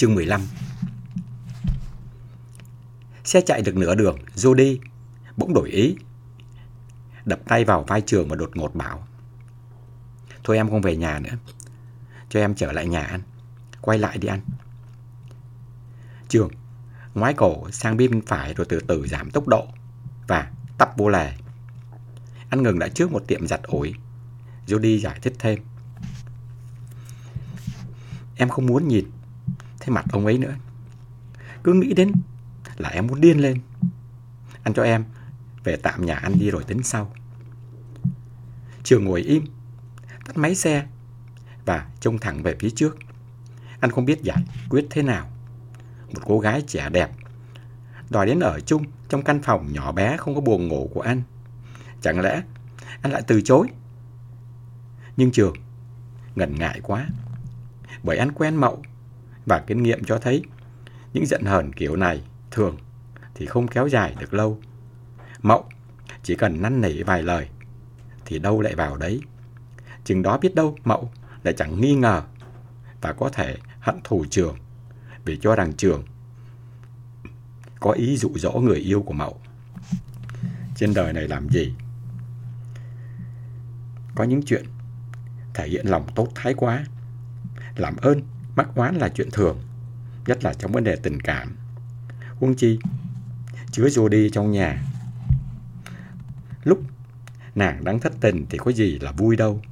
Chương 15 Xe chạy được nửa đường, Jody bỗng đổi ý. Đập tay vào vai trường và đột ngột bảo. Thôi em không về nhà nữa. Cho em trở lại nhà ăn. Quay lại đi ăn. Trường ngoái cổ sang bên phải rồi từ từ giảm tốc độ và tắp vô lề. Anh ngừng đã trước một tiệm giặt ủi. Jody giải thích thêm. Em không muốn nhìn thấy mặt ông ấy nữa. Cứ nghĩ đến là em muốn điên lên. Anh cho em về tạm nhà ăn đi rồi tính sau. Trường ngồi im, tắt máy xe và trông thẳng về phía trước. Anh không biết giải quyết thế nào. Một cô gái trẻ đẹp đòi đến ở chung trong căn phòng nhỏ bé không có buồn ngủ của anh. Chẳng lẽ anh lại từ chối? Nhưng Trường ngần ngại quá. Bởi anh quen Mậu và kinh nghiệm cho thấy những giận hờn kiểu này thường thì không kéo dài được lâu. Mậu chỉ cần năn nỉ vài lời thì đâu lại vào đấy. Chừng đó biết đâu Mậu lại chẳng nghi ngờ và có thể hận thù Trường vì cho rằng Trường có ý dụ dỗ người yêu của Mậu. Trên đời này làm gì? Có những chuyện thể hiện lòng tốt thái quá. Làm ơn, mắc oán là chuyện thường, nhất là trong vấn đề tình cảm. Huống chi, chứa đi trong nhà. Lúc nàng đang thất tình thì có gì là vui đâu.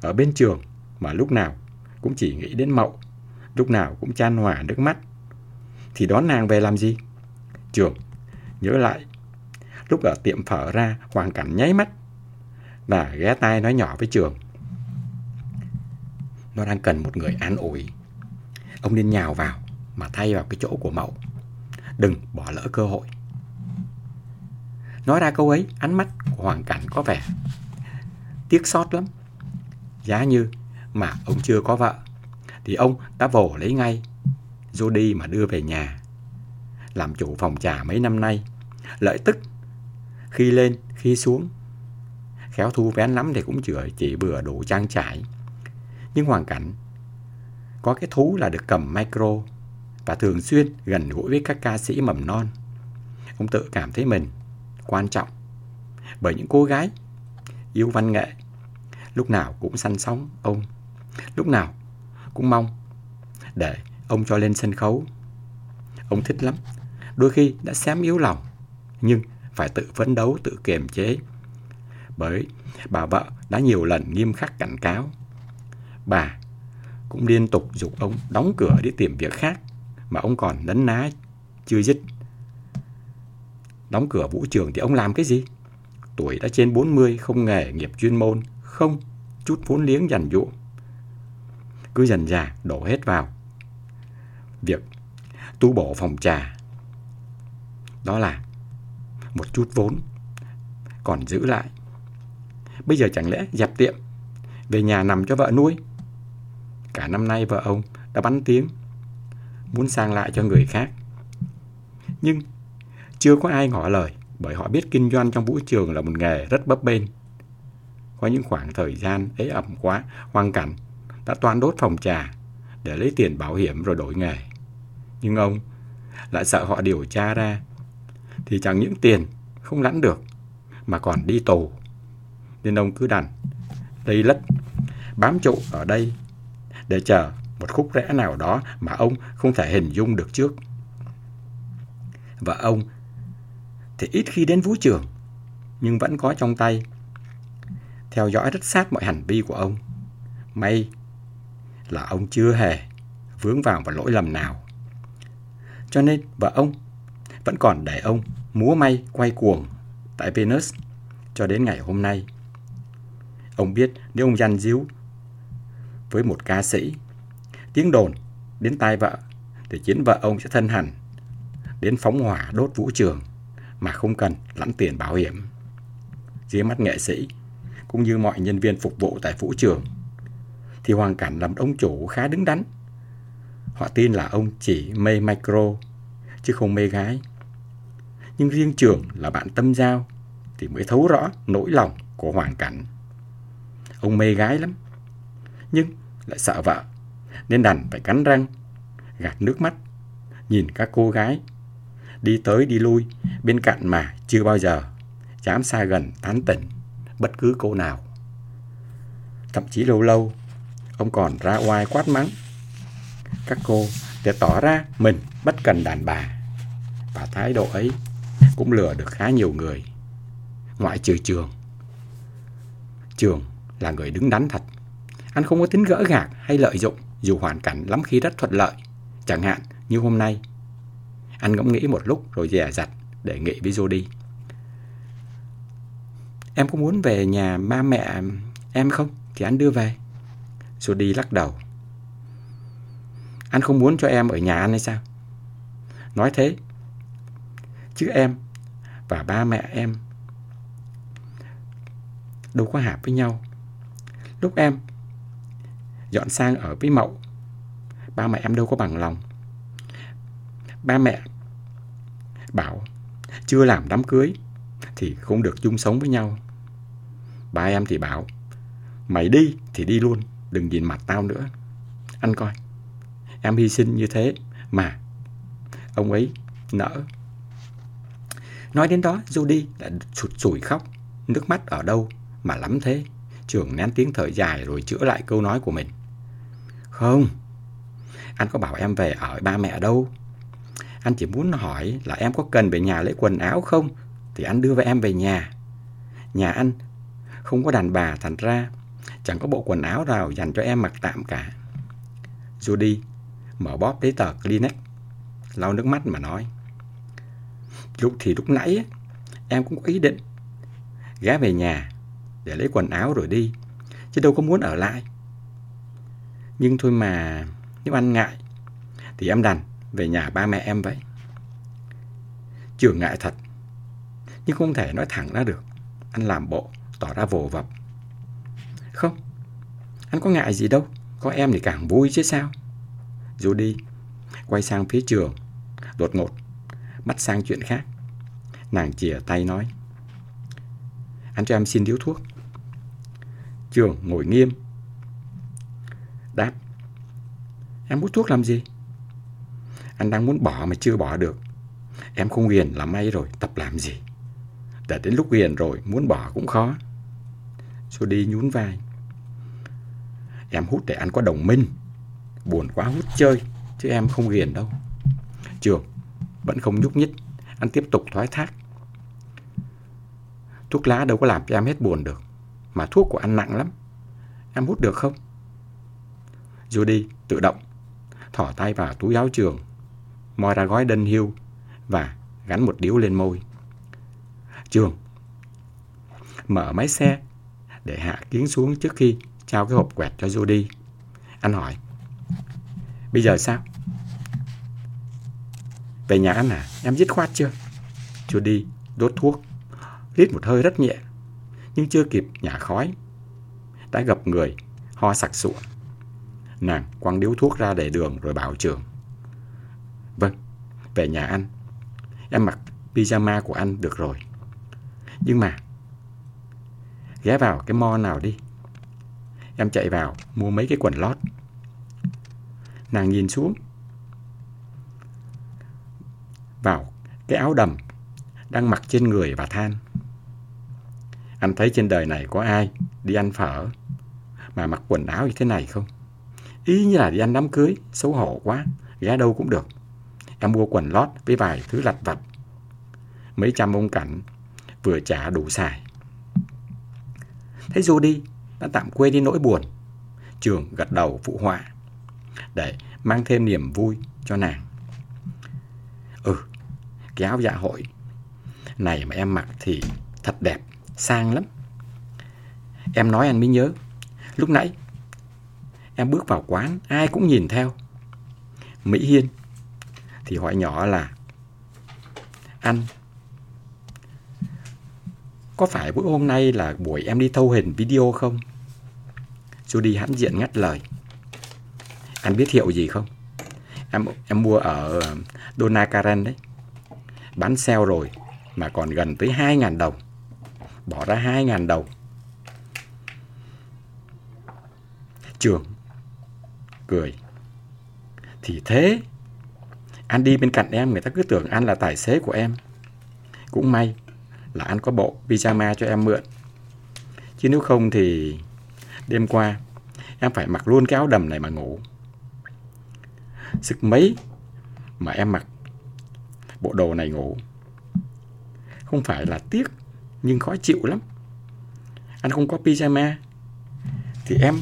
Ở bên trường mà lúc nào cũng chỉ nghĩ đến Mậu, lúc nào cũng chan hòa nước mắt. Thì đón nàng về làm gì? Trường nhớ lại lúc ở tiệm phở ra hoàn cảnh nháy mắt và ghé tai nói nhỏ với Trường. Nó đang cần một người an ủi. Ông nên nhào vào mà thay vào cái chỗ của Mậu. Đừng bỏ lỡ cơ hội. Nói ra câu ấy, ánh mắt của Hoàng Cảnh có vẻ tiếc xót lắm. Giá như mà ông chưa có vợ, thì ông đã vồ lấy ngay Jody mà đưa về nhà. Làm chủ phòng trà mấy năm nay, lợi tức khi lên, khi xuống. Khéo thu vén lắm thì cũng chỉ, chỉ bừa đủ trang trải. Nhưng hoàn cảnh có cái thú là được cầm micro và thường xuyên gần gũi với các ca sĩ mầm non. Ông tự cảm thấy mình quan trọng bởi những cô gái yêu văn nghệ lúc nào cũng săn sóng ông, lúc nào cũng mong để ông cho lên sân khấu. Ông thích lắm, đôi khi đã xém yếu lòng, nhưng phải tự phấn đấu, tự kiềm chế. Bởi bà vợ đã nhiều lần nghiêm khắc cảnh cáo. Bà cũng liên tục dục ông đóng cửa đi tìm việc khác mà ông còn nấn ná chưa dứt. Đóng cửa vũ trường thì ông làm cái gì? Tuổi đã trên 40, không nghề nghiệp chuyên môn, không chút vốn liếng dành dụ Cứ dần dà đổ hết vào. Việc tu bổ phòng trà. Đó là một chút vốn còn giữ lại. Bây giờ chẳng lẽ dẹp tiệm, về nhà nằm cho vợ nuôi? Cả năm nay vợ ông đã bắn tiếng, muốn sang lại cho người khác. Nhưng chưa có ai ngỏ lời bởi họ biết kinh doanh trong vũ trường là một nghề rất bấp bênh. Có những khoảng thời gian ấy ẩm quá, hoang cảnh, đã toàn đốt phòng trà để lấy tiền bảo hiểm rồi đổi nghề. Nhưng ông lại sợ họ điều tra ra, thì chẳng những tiền không lãnh được, mà còn đi tù. Nên ông cứ đành, đây lất, bám trụ ở đây để chờ một khúc rẽ nào đó mà ông không thể hình dung được trước. Và ông thì ít khi đến vũ trường, nhưng vẫn có trong tay. Theo dõi rất sát mọi hành vi của ông. May là ông chưa hề vướng vào một lỗi lầm nào. Cho nên vợ ông vẫn còn để ông múa may quay cuồng tại Venus cho đến ngày hôm nay. Ông biết nếu ông danh díu với một ca sĩ, tiếng đồn đến tai vợ thì chính vợ ông sẽ thân hành đến phóng hỏa đốt vũ trường mà không cần lãnh tiền bảo hiểm. Dưới mắt nghệ sĩ, cũng như mọi nhân viên phục vụ tại vũ trường, thì hoàn cảnh làm ông chủ khá đứng đắn. Họ tin là ông chỉ mê micro, chứ không mê gái. Nhưng riêng trường là bạn tâm giao, thì mới thấu rõ nỗi lòng của hoàn cảnh. Ông mê gái lắm, nhưng lại sợ vợ, nên đành phải cắn răng, gạt nước mắt, nhìn các cô gái đi tới đi lui bên cạnh mà chưa bao giờ dám xa gần tán tỉnh bất cứ cô nào. Thậm chí lâu lâu, ông còn ra oai quát mắng các cô để tỏ ra mình bất cần đàn bà. Và thái độ ấy cũng lừa được khá nhiều người, ngoại trừ trường. Trường là người đứng đắn thật. Anh không có tính gỡ gạc hay lợi dụng, dù hoàn cảnh lắm khi rất thuận lợi. Chẳng hạn như hôm nay. Anh ngẫm nghĩ một lúc rồi dè dặt để nghị với Jody. Em có muốn về nhà ba mẹ em không? Thì anh đưa về. Jody lắc đầu. Anh không muốn cho em ở nhà anh hay sao? Nói thế. Chứ em và ba mẹ em đâu có hợp với nhau. Lúc em dọn sang ở với Mậu, ba mẹ em đâu có bằng lòng. Ba mẹ bảo chưa làm đám cưới thì không được chung sống với nhau. Ba em thì bảo mày đi thì đi luôn, đừng nhìn mặt tao nữa. Anh coi, em hy sinh như thế mà ông ấy nỡ. Nói đến đó, Judy đã sụt sùi khóc, nước mắt ở đâu mà lắm thế. Trường nén tiếng thở dài rồi chữa lại câu nói của mình. Không, anh có bảo em về ở ba mẹ đâu. Anh chỉ muốn hỏi là em có cần về nhà lấy quần áo không? Thì anh đưa với em về nhà. Nhà anh không có đàn bà thành ra chẳng có bộ quần áo nào dành cho em mặc tạm cả. Judy mở bóp giấy tờ Kleenex, lau nước mắt mà nói. Lúc thì lúc nãy em cũng có ý định ghé về nhà để lấy quần áo rồi đi, chứ đâu có muốn ở lại. Nhưng thôi mà, nếu anh ngại, thì em đành về nhà ba mẹ em vậy. Trường ngại thật, nhưng không thể nói thẳng ra được. Anh làm bộ, tỏ ra vồ vập. Không, anh có ngại gì đâu, có em thì càng vui chứ sao. Dù đi, quay sang phía trường, đột ngột, bắt sang chuyện khác. Nàng chìa tay nói, anh cho em xin điếu thuốc. Trường ngồi nghiêm. Đáp. Em hút thuốc làm gì? Anh đang muốn bỏ mà chưa bỏ được. Em không ghiền là may rồi, tập làm gì? Để đến lúc ghiền rồi, muốn bỏ cũng khó. đi nhún vai. Em hút để anh có đồng minh. Buồn quá hút chơi, chứ em không ghiền đâu. Trường vẫn không nhúc nhích. Anh tiếp tục thoái thác. Thuốc lá đâu có làm cho em hết buồn được. Mà thuốc của anh nặng lắm. Em hút được không? Judy tự động thỏ tay vào túi áo trường, moi ra gói đân hiu và gắn một điếu lên môi. Trường mở máy xe để hạ kiến xuống trước khi trao cái hộp quẹt cho Judy. Anh hỏi, bây giờ sao? Về nhà anh à, em dứt khoát chưa? Judy đốt thuốc, rít một hơi rất nhẹ, nhưng chưa kịp nhả khói. Đã gặp người, ho sặc sụa. Nàng quăng điếu thuốc ra để đường rồi bảo trường. Vâng, về nhà anh. Em mặc pyjama của anh được rồi. Nhưng mà, ghé vào cái mo nào đi. Em chạy vào mua mấy cái quần lót. Nàng nhìn xuống. Vào cái áo đầm đang mặc trên người và than. Anh thấy trên đời này có ai đi ăn phở mà mặc quần áo như thế này không? Ý như là đi ăn đám cưới, xấu hổ quá, ghé đâu cũng được. Em mua quần lót với vài thứ lặt vặt. Mấy trăm ông cảnh vừa trả đủ xài. Thấy dù đi, đã tạm quên đi nỗi buồn. Trường gật đầu phụ họa để mang thêm niềm vui cho nàng. Ừ, cái áo dạ hội này mà em mặc thì thật đẹp, sang lắm. Em nói anh mới nhớ, lúc nãy Em bước vào quán, ai cũng nhìn theo. Mỹ Hiên thì hỏi nhỏ là Anh, có phải buổi hôm nay là buổi em đi thâu hình video không? Judy hãnh diện ngắt lời. Anh biết hiệu gì không? Em em mua ở Dona Karen đấy. Bán sale rồi mà còn gần tới 2.000 đồng. Bỏ ra 2.000 đồng. Trường cười. Thì thế, Anh đi bên cạnh em, người ta cứ tưởng anh là tài xế của em. Cũng may là anh có bộ pyjama cho em mượn. Chứ nếu không thì đêm qua em phải mặc luôn cái áo đầm này mà ngủ. Sức mấy mà em mặc bộ đồ này ngủ. Không phải là tiếc, nhưng khó chịu lắm. Anh không có pyjama, thì em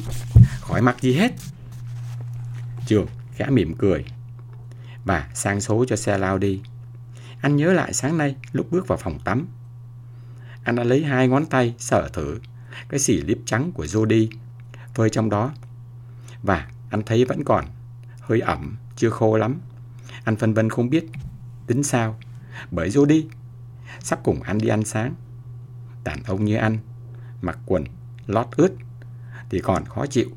khỏi mặc gì hết. Trường khẽ mỉm cười và sang số cho xe lao đi. Anh nhớ lại sáng nay lúc bước vào phòng tắm. Anh đã lấy hai ngón tay sờ thử cái xỉ líp trắng của Jody phơi trong đó. Và anh thấy vẫn còn hơi ẩm, chưa khô lắm. Anh phân vân không biết tính sao. Bởi Jody sắp cùng anh đi ăn sáng. Đàn ông như anh, mặc quần, lót ướt thì còn khó chịu.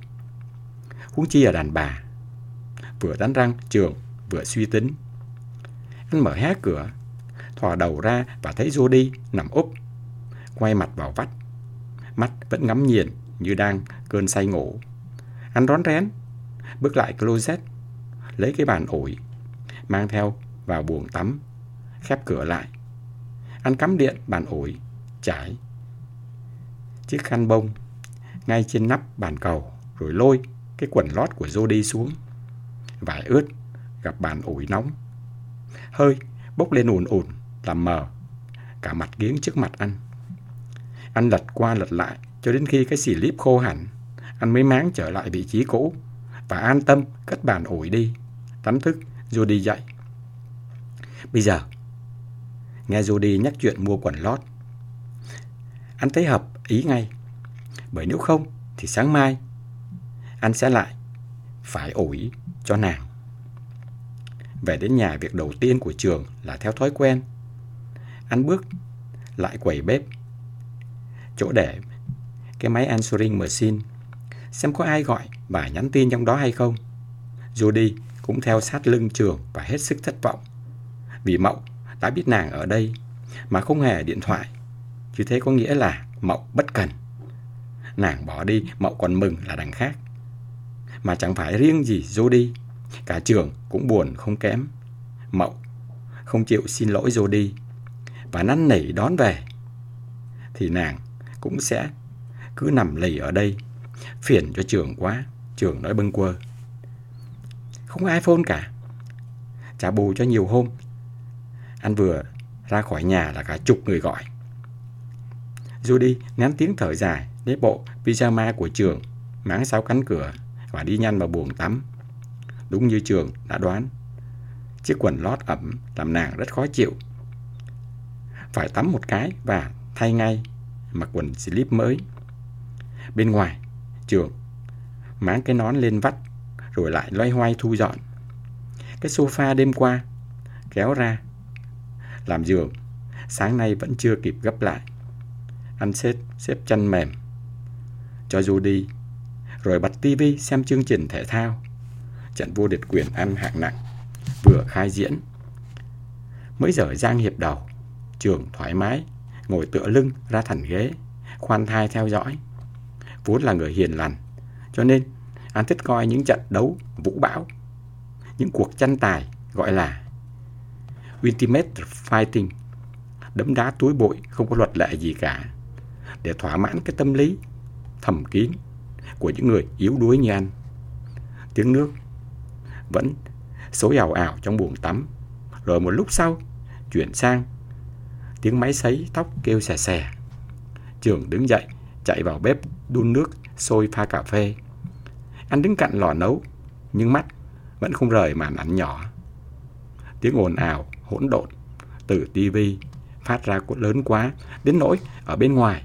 Huống chi là đàn bà. Vừa đánh răng trường, vừa suy tính. Anh mở hé cửa, thò đầu ra và thấy Jody nằm úp, quay mặt vào vách. Mắt vẫn ngắm nhìn như đang cơn say ngủ. Anh rón rén, bước lại closet, lấy cái bàn ủi, mang theo vào buồng tắm, khép cửa lại. Anh cắm điện bàn ủi, trải chiếc khăn bông ngay trên nắp bàn cầu rồi lôi cái quần lót của Jody xuống. Vải ướt gặp bàn ủi nóng. Hơi bốc lên ùn ùn làm mờ cả mặt giếng trước mặt anh. Anh lật qua lật lại cho đến khi cái xì líp khô hẳn, anh mới máng trở lại vị trí cũ và an tâm cất bàn ủi đi, tắm thức Jody dậy. Bây giờ, nghe Jody nhắc chuyện mua quần lót, anh thấy hợp ý ngay. Bởi nếu không thì sáng mai anh sẽ lại phải ủi cho nàng. Về đến nhà việc đầu tiên của trường là theo thói quen. Anh bước lại quầy bếp. Chỗ để cái máy answering machine xem có ai gọi và nhắn tin trong đó hay không. Judy cũng theo sát lưng trường và hết sức thất vọng. Vì Mậu đã biết nàng ở đây mà không hề điện thoại. Chứ thế có nghĩa là Mậu bất cần. Nàng bỏ đi, Mậu còn mừng là đằng khác. Mà chẳng phải riêng gì Jody, cả trường cũng buồn không kém. Mậu không chịu xin lỗi Jody và năn nỉ đón về. Thì nàng cũng sẽ cứ nằm lì ở đây, phiền cho trường quá, trường nói bâng quơ. Không ai phone cả. Trả bù cho nhiều hôm. Anh vừa ra khỏi nhà là cả chục người gọi. Judy nén tiếng thở dài lấy bộ pyjama của trường, máng sáu cánh cửa và đi nhanh vào buồng tắm. Đúng như trường đã đoán, chiếc quần lót ẩm làm nàng rất khó chịu. Phải tắm một cái và thay ngay, mặc quần slip mới. Bên ngoài, trường máng cái nón lên vắt rồi lại loay hoay thu dọn. Cái sofa đêm qua kéo ra làm giường sáng nay vẫn chưa kịp gấp lại. Anh xếp xếp chăn mềm cho Judy đi, rồi bật tivi xem chương trình thể thao. Trận vô địch quyền ăn hạng nặng vừa khai diễn. Mới giờ giang hiệp đầu, trường thoải mái, ngồi tựa lưng ra thành ghế, khoan thai theo dõi. Vốn là người hiền lành, cho nên anh thích coi những trận đấu vũ bão, những cuộc tranh tài gọi là Ultimate Fighting, đấm đá túi bụi không có luật lệ gì cả, để thỏa mãn cái tâm lý thầm kín của những người yếu đuối như anh. Tiếng nước vẫn xối ảo ảo trong buồng tắm. Rồi một lúc sau, chuyển sang tiếng máy sấy tóc kêu xè xè. Trường đứng dậy, chạy vào bếp đun nước, sôi pha cà phê. Anh đứng cạnh lò nấu, nhưng mắt vẫn không rời màn ảnh nhỏ. Tiếng ồn ào, hỗn độn từ tivi phát ra lớn quá, đến nỗi ở bên ngoài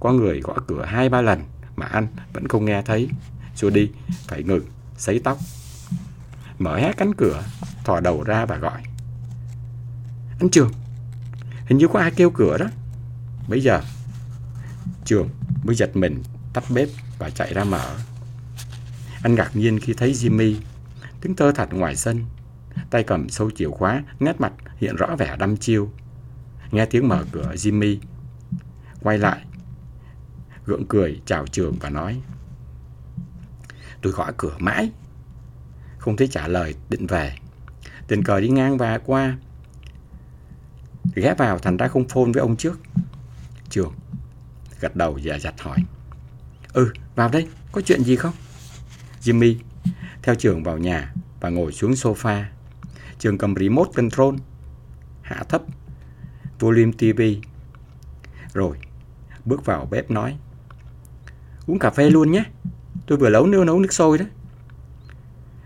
có người gõ cửa hai ba lần mà anh vẫn không nghe thấy. Judy đi, phải ngừng, sấy tóc. Mở hé cánh cửa, thò đầu ra và gọi. Anh Trường, hình như có ai kêu cửa đó. Bây giờ, Trường mới giật mình, tắt bếp và chạy ra mở. Anh ngạc nhiên khi thấy Jimmy đứng thơ thật ngoài sân. Tay cầm sâu chìa khóa, nét mặt hiện rõ vẻ đăm chiêu. Nghe tiếng mở cửa Jimmy quay lại gượng cười, chào trường và nói, Tôi gõ cửa mãi. Không thấy trả lời, định về. Tình cờ đi ngang và qua, Ghé vào thành ra không phone với ông trước. Trường Gật đầu và giặt hỏi Ừ vào đây, có chuyện gì không? Jimmy theo trường vào nhà Và ngồi xuống sofa. Trường cầm remote control, Hạ thấp Volume TV Rồi bước vào bếp nói Uống cà phê luôn nhé. Tôi vừa nấu nấu nấu nước sôi đó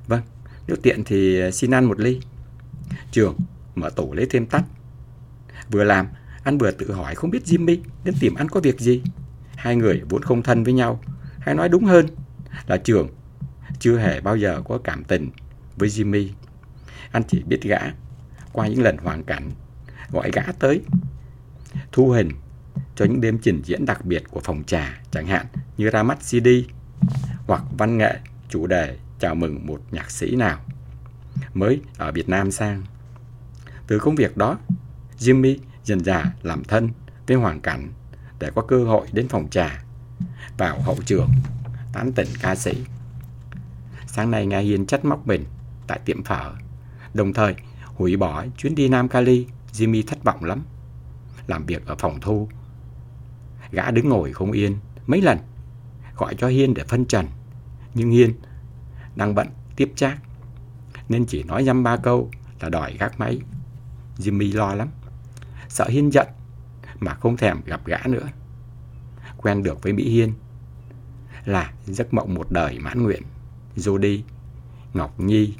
Vâng Nếu tiện thì à, xin ăn một ly. Trường mở tủ lấy thêm tách Vừa làm Anh vừa tự hỏi không biết Jimmy Đến tìm anh có việc gì. Hai người vốn không thân với nhau, Hay nói đúng hơn Là Trường Chưa hề bao giờ có cảm tình với Jimmy. Anh chỉ biết gã Qua những lần hoàn cảnh Gọi gã tới. Thu hình cho những đêm trình diễn đặc biệt của phòng trà Chẳng hạn như ra mắt CD Hoặc văn nghệ chủ đề chào mừng một nhạc sĩ nào mới ở Việt Nam sang. Từ công việc đó, Jimmy dần dà làm thân với hoàn cảnh để có cơ hội đến phòng trà, vào hậu trường, tán tỉnh ca sĩ. Sáng nay nghe Hiên chất móc mình tại tiệm phở, đồng thời hủy bỏ chuyến đi Nam Cali, Jimmy thất vọng lắm. Làm việc ở phòng thu, gã đứng ngồi không yên mấy lần, gọi cho Hiên để phân trần, nhưng Hiên đang bận tiếp trác nên chỉ nói dăm ba câu là đòi gác máy. Jimmy lo lắm, sợ Hiên giận mà không thèm gặp gã nữa. Quen được với Mỹ Hiên là giấc mộng một đời mãn nguyện. Jody, Ngọc Nhi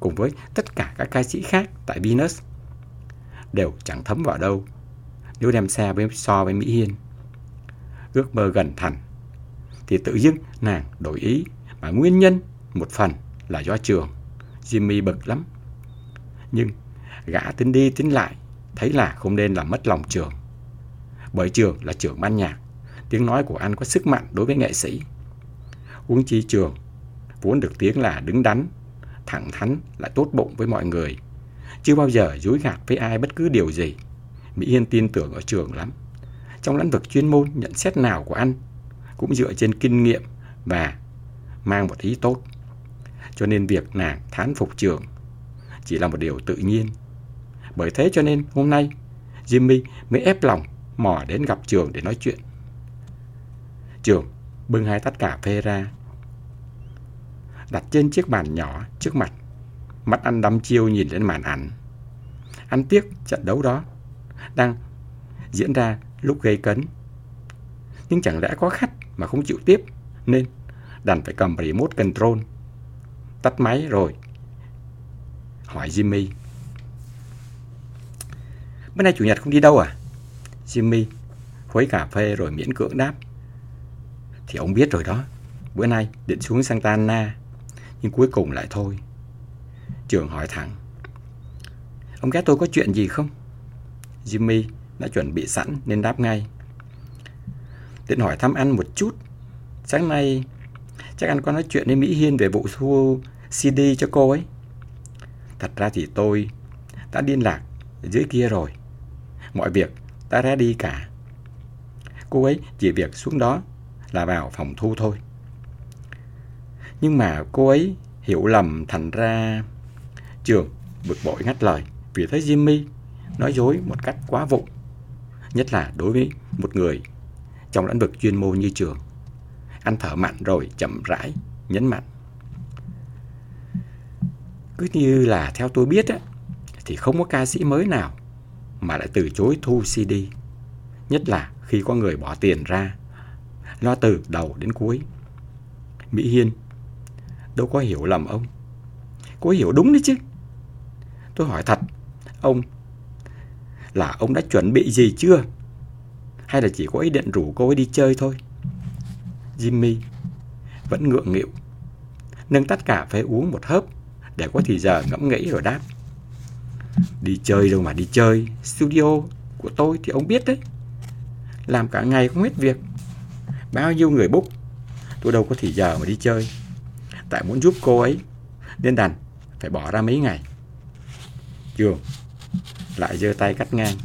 cùng với tất cả các ca sĩ khác tại Venus đều chẳng thấm vào đâu nếu đem xe với so với Mỹ Hiên. Ước mơ gần thành thì tự dưng nàng đổi ý mà nguyên nhân một phần là do trường. Jimmy bực lắm. Nhưng gã tính đi tính lại, thấy là không nên làm mất lòng trường. Bởi trường là trưởng ban nhạc, tiếng nói của anh có sức mạnh đối với nghệ sĩ. Uống chi trường, vốn được tiếng là đứng đắn, thẳng thắn lại tốt bụng với mọi người. Chưa bao giờ dối gạt với ai bất cứ điều gì. Mỹ Hiên tin tưởng ở trường lắm. Trong lĩnh vực chuyên môn, nhận xét nào của anh cũng dựa trên kinh nghiệm và mang một ý tốt. Cho nên việc nàng thán phục trường chỉ là một điều tự nhiên. Bởi thế cho nên hôm nay Jimmy mới ép lòng mò đến gặp trường để nói chuyện. Trường bưng hai tách cà phê ra, đặt trên chiếc bàn nhỏ trước mặt. Mắt anh đăm chiêu nhìn lên màn ảnh. Anh tiếc trận đấu đó đang diễn ra lúc gây cấn. Nhưng chẳng lẽ có khách mà không chịu tiếp, nên đành phải cầm remote control. Tắt máy rồi. Hỏi Jimmy. Bữa nay chủ nhật không đi đâu à? Jimmy khuấy cà phê rồi miễn cưỡng đáp. Thì ông biết rồi đó. Bữa nay định xuống Santa Ana. Nhưng cuối cùng lại thôi. Trường hỏi thẳng. Ông ghé tôi có chuyện gì không? Jimmy đã chuẩn bị sẵn nên đáp ngay. Tiện hỏi thăm anh một chút. Sáng nay, chắc anh có nói chuyện với Mỹ Hiên về vụ thu CD cho cô ấy. Thật ra thì tôi đã liên lạc dưới kia rồi. Mọi việc đã ra đi cả. Cô ấy chỉ việc xuống đó là vào phòng thu thôi. Nhưng mà cô ấy hiểu lầm thành ra... Trường bực bội ngắt lời vì thấy Jimmy nói dối một cách quá vụng. Nhất là đối với một người trong lĩnh vực chuyên môn như trường. Anh thở mạnh rồi chậm rãi, nhấn mạnh. Cứ như là theo tôi biết á, thì không có ca sĩ mới nào mà lại từ chối thu CD. Nhất là khi có người bỏ tiền ra, lo từ đầu đến cuối. Mỹ Hiên đâu có hiểu lầm ông. Cô hiểu đúng đấy chứ. Tôi hỏi thật, ông là ông đã chuẩn bị gì chưa? Hay là chỉ có ý định rủ cô ấy đi chơi thôi? Jimmy vẫn ngượng nghịu, nâng tách cà phê uống một hớp để có thì giờ ngẫm nghĩ rồi đáp. Đi chơi đâu mà đi chơi, studio của tôi thì ông biết đấy. Làm cả ngày không hết việc. Bao nhiêu người book, tôi đâu có thì giờ mà đi chơi. Tại muốn giúp cô ấy, nên đành phải bỏ ra mấy ngày. Trường lại giơ tay cắt ngang.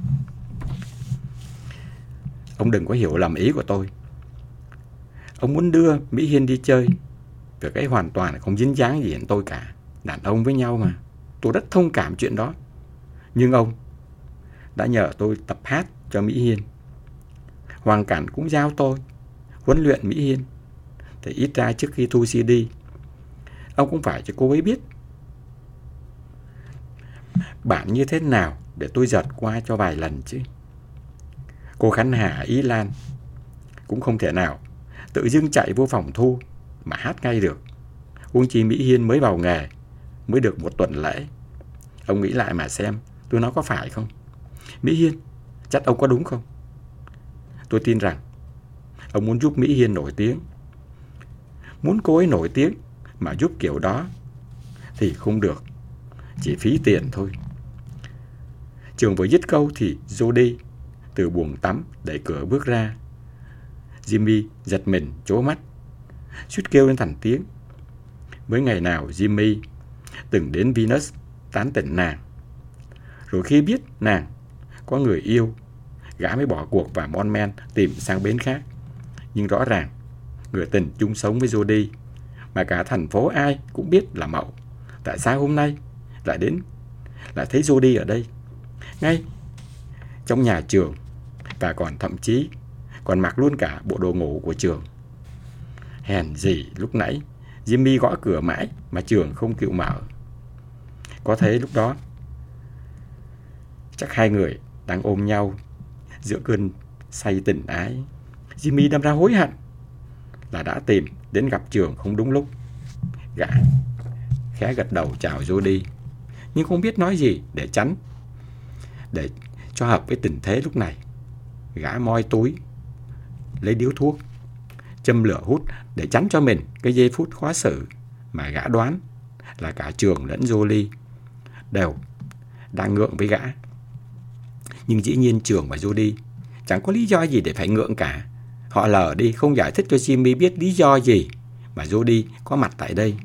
Ông đừng có hiểu lầm ý của tôi. Ông muốn đưa Mỹ Hiên đi chơi. Việc ấy hoàn toàn không dính dáng gì đến tôi cả. Đàn ông với nhau mà. Tôi rất thông cảm chuyện đó. Nhưng ông đã nhờ tôi tập hát cho Mỹ Hiên. Hoàng Cảnh cũng giao tôi huấn luyện Mỹ Hiên. Thì ít ra trước khi thu CD, ông cũng phải cho cô ấy biết bản như thế nào để tôi giật qua cho vài lần chứ. Cô Khánh Hà Ý Lan cũng không thể nào tự dưng chạy vô phòng thu mà hát ngay được. Uông chi Mỹ Hiên mới vào nghề, mới được một tuần lễ. Ông nghĩ lại mà xem, tôi nói có phải không? Mỹ Hiên, chắc ông có đúng không? Tôi tin rằng ông muốn giúp Mỹ Hiên nổi tiếng. Muốn cô ấy nổi tiếng mà giúp kiểu đó thì không được. Chỉ phí tiền thôi. Trường vừa dứt câu thì Jody từ buồng tắm đẩy cửa bước ra. Jimmy giật mình chố mắt, suýt kêu lên thành tiếng. Mới ngày nào Jimmy từng đến Venus tán tỉnh nàng. Rồi khi biết nàng có người yêu, gã mới bỏ cuộc và Mon man tìm sang bến khác. Nhưng rõ ràng, người tình chung sống với Jody mà cả thành phố ai cũng biết là Mậu. Tại sao hôm nay lại đến, lại thấy Jody ở đây? Ngay trong nhà trường và còn thậm chí còn mặc luôn cả bộ đồ ngủ của trường. Hèn gì lúc nãy Jimmy gõ cửa mãi mà trường không chịu mở. Có thế lúc đó, chắc hai người đang ôm nhau giữa cơn say tình ái. Jimmy đâm ra hối hận là đã tìm đến gặp trường không đúng lúc. Gã khẽ gật đầu chào Jody, nhưng không biết nói gì để tránh để cho hợp với tình thế lúc này. Gã moi túi lấy điếu thuốc châm lửa hút để tránh cho mình cái giây phút khó xử mà gã đoán là cả trường lẫn Jolie đều đang ngượng với gã. Nhưng dĩ nhiên trường và Jody chẳng có lý do gì để phải ngượng cả. Họ lờ đi không giải thích cho Jimmy biết lý do gì mà Jody có mặt tại đây.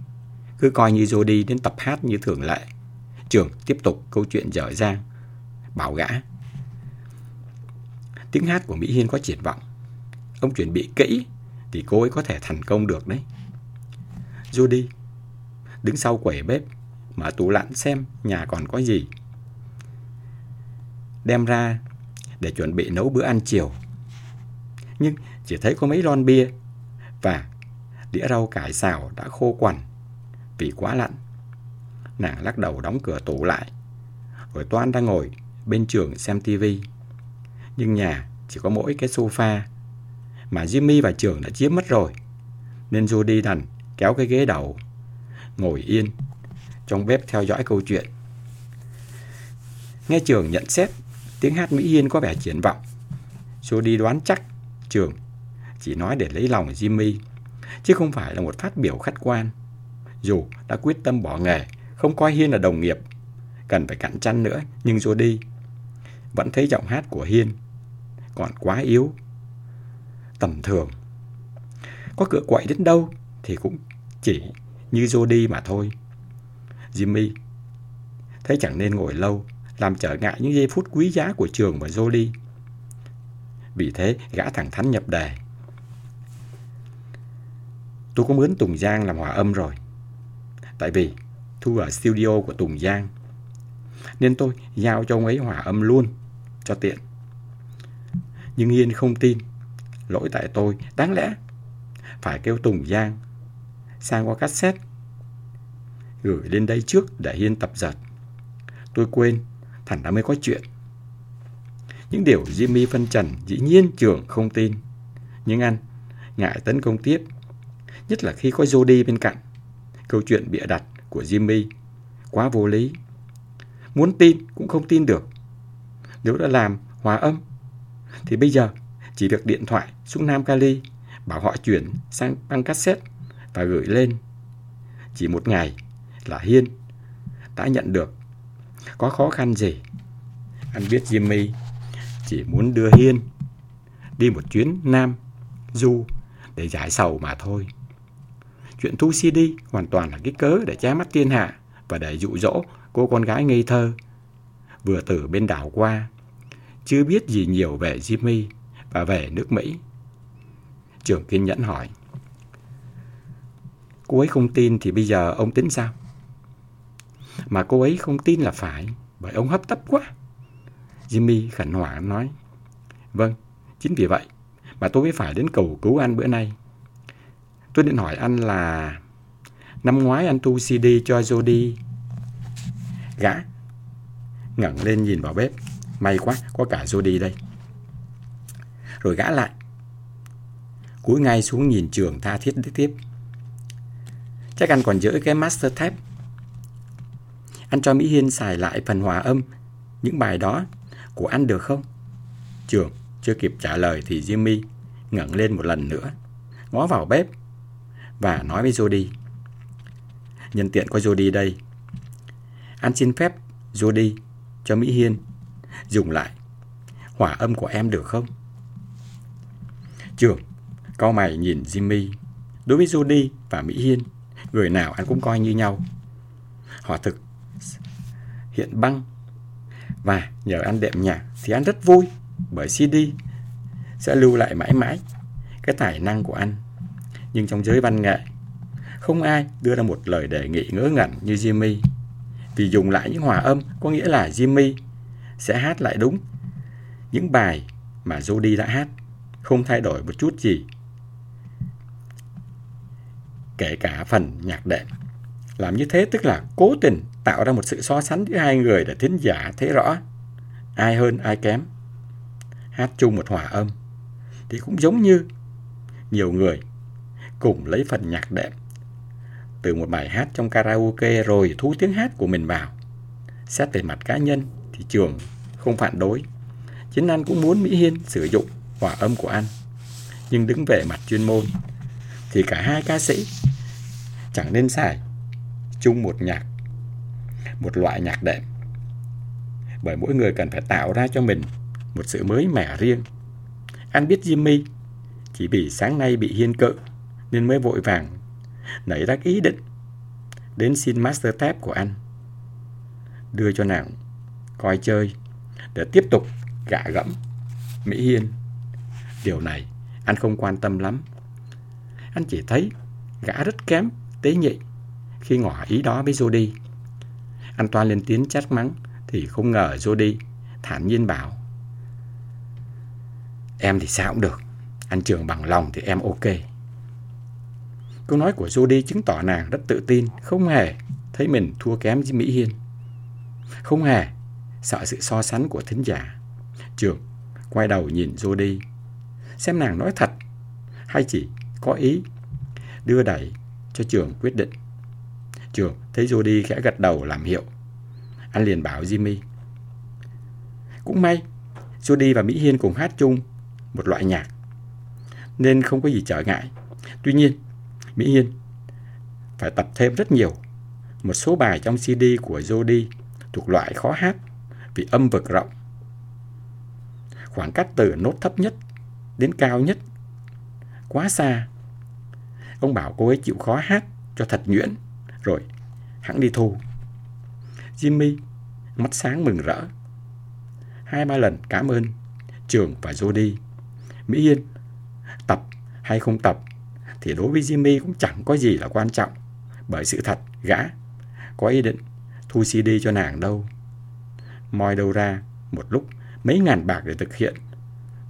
Cứ coi như Jody đến tập hát như thường lệ. Trường tiếp tục câu chuyện dở dang, bảo gã. Tiếng hát của Mỹ Hiên có triển vọng. Ông chuẩn bị kỹ thì cô ấy có thể thành công được đấy. Judy đứng sau quầy bếp mở tủ lạnh xem nhà còn có gì. Đem ra để chuẩn bị nấu bữa ăn chiều. Nhưng chỉ thấy có mấy lon bia và đĩa rau cải xào đã khô quằn vì quá lạnh. Nàng lắc đầu đóng cửa tủ lại. Rồi Toan đang ngồi bên trường xem tivi. Nhưng nhà chỉ có mỗi cái sofa mà Jimmy và trường đã chiếm mất rồi. Nên Judy đành kéo cái ghế đầu, ngồi yên trong bếp theo dõi câu chuyện. Nghe trường nhận xét, tiếng hát Mỹ Hiên có vẻ triển vọng. Judy đoán chắc trường chỉ nói để lấy lòng Jimmy, chứ không phải là một phát biểu khách quan. Dù đã quyết tâm bỏ nghề, không coi Hiên là đồng nghiệp, cần phải cạnh tranh nữa, nhưng Jody vẫn thấy giọng hát của Hiên còn quá yếu tầm thường. Có cửa quậy đến đâu thì cũng chỉ như Jody mà thôi. Jimmy thấy chẳng nên ngồi lâu, làm trở ngại những giây phút quý giá của trường và Jody. Vì thế, gã thẳng thắn nhập đề. Tôi có mướn Tùng Giang làm hòa âm rồi. Tại vì thu ở studio của Tùng Giang. Nên tôi giao cho ông ấy hòa âm luôn, cho tiện. Nhưng Hiên không tin lỗi tại tôi, đáng lẽ phải kêu Tùng Giang sang qua cassette gửi lên đây trước để Hiên tập giật. Tôi quên, thành đã mới có chuyện. Những điều Jimmy phân trần dĩ nhiên trường không tin. Nhưng anh ngại tấn công tiếp, nhất là khi có Jody bên cạnh. Câu chuyện bịa đặt của Jimmy quá vô lý. Muốn tin cũng không tin được. Nếu đã làm hòa âm, thì bây giờ chỉ việc điện thoại xuống Nam Cali, bảo họ chuyển sang băng cassette và gửi lên. Chỉ một ngày là Hiên, đã nhận được. Có khó khăn gì? Anh biết Jimmy chỉ muốn đưa Hiên đi một chuyến Nam Du để giải sầu mà thôi. Chuyện thu CD hoàn toàn là cái cớ để che mắt thiên hạ và để dụ dỗ cô con gái ngây thơ, vừa từ bên đảo qua. Chưa biết gì nhiều về Jimmy và về nước Mỹ. Trường kiên nhẫn hỏi. Cô ấy không tin thì bây giờ ông tính sao? Mà cô ấy không tin là phải, bởi ông hấp tấp quá. Jimmy khẩn hoảng nói, Vâng, chính vì vậy mà tôi mới phải đến cầu cứu anh bữa nay. Tôi định hỏi anh là năm ngoái anh tu CD cho Jody. Gã ngẩng lên nhìn vào bếp. May quá, có cả Jody đây. Rồi gã lại. Cúi ngay xuống nhìn trường tha thiết tiếp. Chắc anh còn giữ cái master tape. Anh cho Mỹ Hiên xài lại phần hòa âm những bài đó của anh được không? Trường chưa kịp trả lời thì Jimmy ngẩng lên một lần nữa, ngó vào bếp và nói với Jody. Nhân tiện có Jody đây. Anh xin phép Jody cho Mỹ Hiên dùng lại hỏa âm của em được không? Trường, câu mày nhìn Jimmy. Đối với judy và Mỹ Hiên, người nào anh cũng coi như nhau. Họ thực hiện băng và nhờ anh đệm nhạc thì anh rất vui bởi CD sẽ lưu lại mãi mãi cái tài năng của anh. Nhưng trong giới văn nghệ, không ai đưa ra một lời đề nghị ngớ ngẩn như Jimmy. Vì dùng lại những hòa âm có nghĩa là Jimmy sẽ hát lại đúng những bài mà Jody đã hát, không thay đổi một chút gì. Kể cả phần nhạc đệm. Làm như thế tức là cố tình tạo ra một sự so sánh giữa hai người để thính giả thấy rõ ai hơn ai kém. Hát chung một hòa âm thì cũng giống như nhiều người cùng lấy phần nhạc đệm từ một bài hát trong karaoke rồi thu tiếng hát của mình vào. Xét về mặt cá nhân thì trường không phản đối. Chính anh cũng muốn Mỹ Hiên sử dụng hòa âm của anh. Nhưng đứng về mặt chuyên môn thì cả hai ca sĩ chẳng nên xài chung một nhạc, một loại nhạc đệm. Bởi mỗi người cần phải tạo ra cho mình một sự mới mẻ riêng. Anh biết Jimmy chỉ vì sáng nay bị hiên cự nên mới vội vàng nảy ra ý định đến xin master tape của anh đưa cho nàng coi chơi để tiếp tục gạ gẫm Mỹ Hiên. Điều này anh không quan tâm lắm. Anh chỉ thấy gã rất kém, tế nhị khi ngỏ ý đó với Jody. Anh toan lên tiếng trách mắng thì không ngờ Jody thản nhiên bảo Em thì sao cũng được, anh Trường bằng lòng thì em ok. Câu nói của Jody chứng tỏ nàng rất tự tin, không hề thấy mình thua kém với Mỹ Hiên. Không hề sợ sự so sánh của thính giả. Trường quay đầu nhìn Jody, xem nàng nói thật hay chỉ có ý đưa đẩy cho Trường quyết định. Trường thấy Jody khẽ gật đầu làm hiệu. Anh liền bảo Jimmy. Cũng may, Jody và Mỹ Hiên cùng hát chung một loại nhạc, nên không có gì trở ngại. Tuy nhiên, Mỹ Hiên phải tập thêm rất nhiều. Một số bài trong CD của Jody thuộc loại khó hát vì âm vực rộng. Khoảng cách từ nốt thấp nhất đến cao nhất quá xa. Ông bảo cô ấy chịu khó hát cho thật nhuyễn rồi hẳn đi thu. Jimmy mắt sáng mừng rỡ. Hai ba lần cảm ơn Trường và Jody. Mỹ Hiên tập hay không tập thì đối với Jimmy cũng chẳng có gì là quan trọng. Bởi sự thật, gã có ý định thu CD cho nàng đâu. Moi đâu ra một lúc mấy ngàn bạc để thực hiện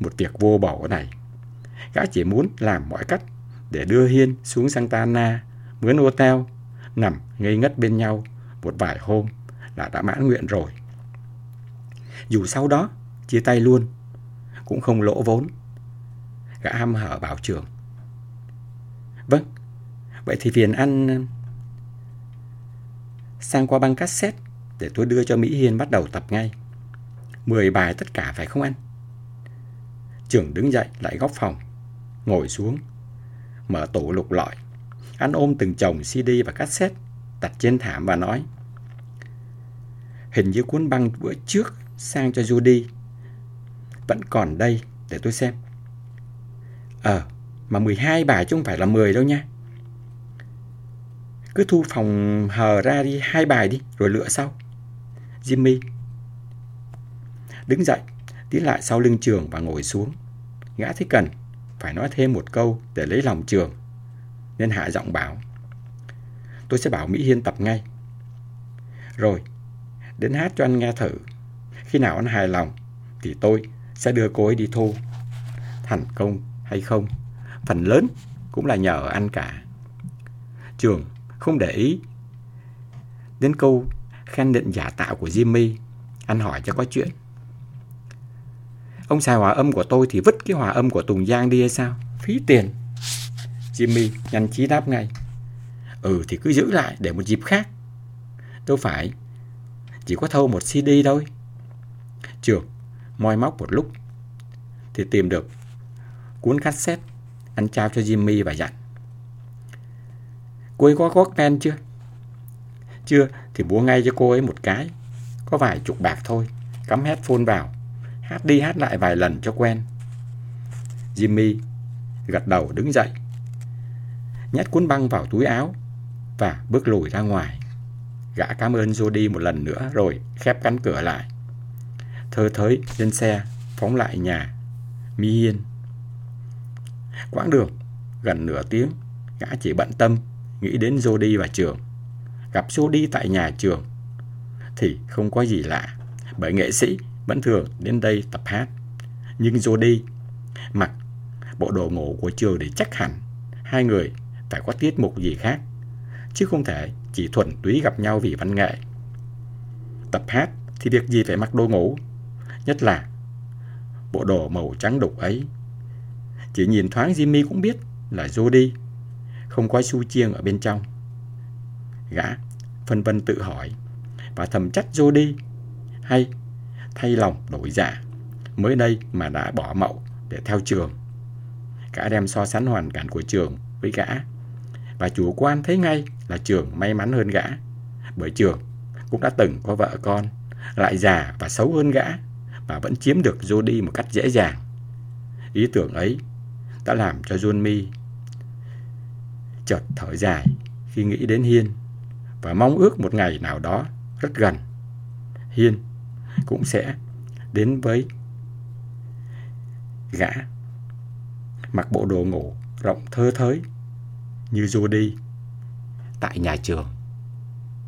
một việc vô bổ này. Gã chỉ muốn làm mọi cách để đưa Hiên xuống Santa Ana, mướn hotel, nằm ngây ngất bên nhau một vài hôm là đã mãn nguyện rồi. Dù sau đó chia tay luôn, cũng không lỗ vốn. Gã ham hở bảo trường. Vâng, vậy thì phiền ăn sang qua băng cassette để tôi đưa cho Mỹ Hiên bắt đầu tập ngay. Mười bài tất cả phải không anh? Trường đứng dậy lại góc phòng, ngồi xuống, mở tủ lục lọi. Anh ôm từng chồng CD và cassette đặt trên thảm và nói Hình như cuốn băng bữa trước sang cho Judy vẫn còn đây để tôi xem. Ờ, mà 12 bài chứ không phải là 10 đâu nha. Cứ thu phòng hờ ra đi hai bài đi rồi lựa sau. Jimmy đứng dậy, tiến lại sau lưng trường và ngồi xuống. Gã thấy cần phải nói thêm một câu để lấy lòng trường. Nên hạ giọng bảo. Tôi sẽ bảo Mỹ Hiên tập ngay. Rồi, đến hát cho anh nghe thử. Khi nào anh hài lòng thì tôi sẽ đưa cô ấy đi thu. Thành công hay không, phần lớn cũng là nhờ anh cả. Trường không để ý đến câu khen định giả tạo của Jimmy. Anh hỏi cho có chuyện. Ông xài hòa âm của tôi thì vứt cái hòa âm của Tùng Giang đi hay sao? Phí tiền. Jimmy nhanh trí đáp ngay. Ừ thì cứ giữ lại để một dịp khác. Đâu phải. Chỉ có thâu một CD thôi. Trường, moi móc một lúc thì tìm được cuốn cassette anh trao cho Jimmy và dặn. Cô ấy có pen chưa? Chưa thì búa ngay cho cô ấy một cái. Có vài chục bạc thôi. Cắm headphone vào. Hát đi hát lại vài lần cho quen. Jimmy gật đầu đứng dậy. Nhét cuốn băng vào túi áo và bước lùi ra ngoài. Gã cảm ơn Jody một lần nữa rồi khép cánh cửa lại. Thơ thới lên xe phóng lại nhà Mi Hiên. Quãng đường gần nửa tiếng, gã chỉ bận tâm nghĩ đến Jody và Trường. Gặp Jody tại nhà Trường thì không có gì lạ, bởi nghệ sĩ vẫn thường đến đây tập hát. Nhưng Jody mặc bộ đồ ngủ của Trường để chắc hẳn hai người phải có tiết mục gì khác, chứ không thể chỉ thuần túy gặp nhau vì văn nghệ. Tập hát thì việc gì phải mặc đồ ngủ, nhất là bộ đồ màu trắng đục ấy. Chỉ nhìn thoáng Jimmy cũng biết là Jody, không có su chiêng ở bên trong. Gã, phân vân tự hỏi, và thầm trách Jody hay, thay lòng đổi dạ mới đây mà đã bỏ mậu để theo trường. Gã đem so sánh hoàn cảnh của trường với gã, và chủ quan thấy ngay là trường may mắn hơn gã, bởi trường cũng đã từng có vợ con, lại già và xấu hơn gã, mà vẫn chiếm được Jody một cách dễ dàng. Ý tưởng ấy đã làm cho John Mi chợt thở dài khi nghĩ đến Hiên và mong ước một ngày nào đó rất gần Hiên cũng sẽ đến với gã mặc bộ đồ ngủ rộng thơ thới như đi tại nhà trường.